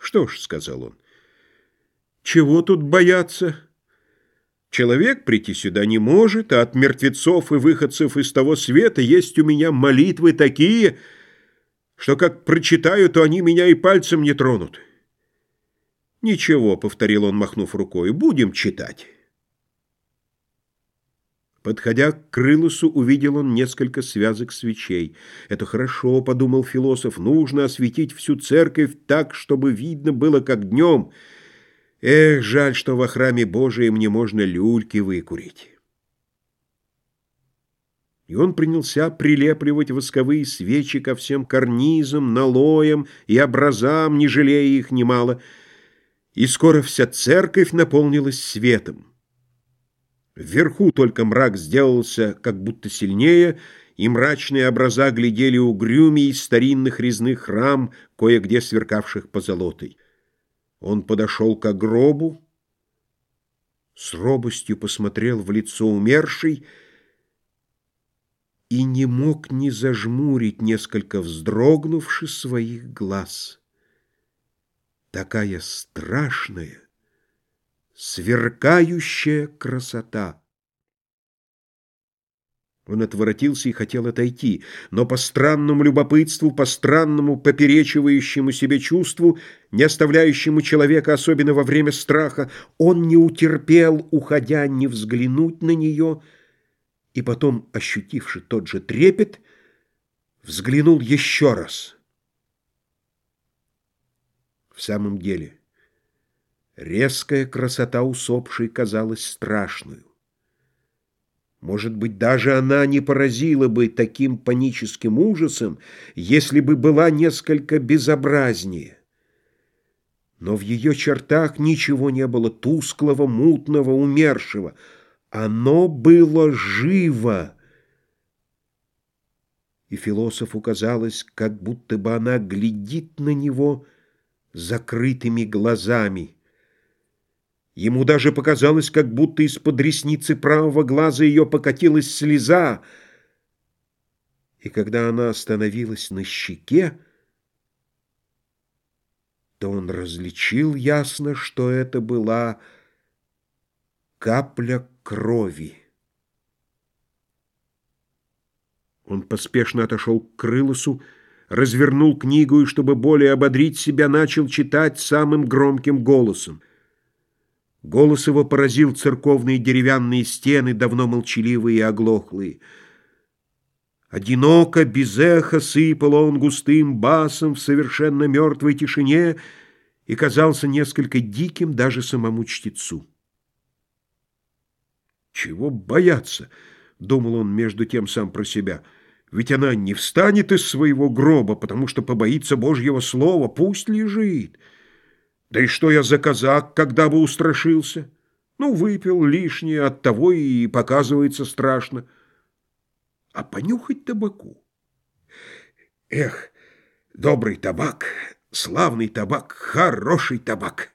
«Что ж», — сказал он, — «чего тут бояться? Человек прийти сюда не может, а от мертвецов и выходцев из того света есть у меня молитвы такие, что как прочитаю, то они меня и пальцем не тронут». «Ничего», — повторил он, махнув рукой, — «будем читать». Подходя к Крылосу, увидел он несколько связок свечей. «Это хорошо», — подумал философ, — «нужно осветить всю церковь так, чтобы видно было, как днем. Эх, жаль, что во храме Божием не можно люльки выкурить». И он принялся прилепливать восковые свечи ко всем карнизам, налоям и образам, не жалея их немало, и скоро вся церковь наполнилась светом. Вверху только мрак сделался как будто сильнее, и мрачные образа глядели угрюмей старинных резных рам, кое-где сверкавших позолотой. Он подошел к гробу, с робостью посмотрел в лицо умершей и не мог не зажмурить, несколько вздрогнувши своих глаз. Такая страшная, сверкающая красота. Он отворотился и хотел отойти, но по странному любопытству, по странному поперечивающему себе чувству, не оставляющему человека, особенно во время страха, он не утерпел, уходя, не взглянуть на нее, и потом, ощутивши тот же трепет, взглянул еще раз. В самом деле... Резкая красота усопшей казалась страшную. Может быть, даже она не поразила бы таким паническим ужасом, если бы была несколько безобразнее. Но в ее чертах ничего не было тусклого, мутного, умершего. Оно было живо. И философу казалось, как будто бы она глядит на него закрытыми глазами. Ему даже показалось, как будто из-под ресницы правого глаза ее покатилась слеза. И когда она остановилась на щеке, то он различил ясно, что это была капля крови. Он поспешно отошел к Крылосу, развернул книгу и, чтобы более ободрить себя, начал читать самым громким голосом. Голос его поразил церковные деревянные стены, давно молчаливые и оглохлые. Одиноко, без эха, сыпал он густым басом в совершенно мертвой тишине и казался несколько диким даже самому чтецу. «Чего бояться?» — думал он между тем сам про себя. «Ведь она не встанет из своего гроба, потому что побоится Божьего слова. Пусть лежит». Да и что я за казак, когда бы устрашился? Ну, выпил лишнее, от того и показывается страшно. А понюхать табаку? Эх, добрый табак, славный табак, хороший табак.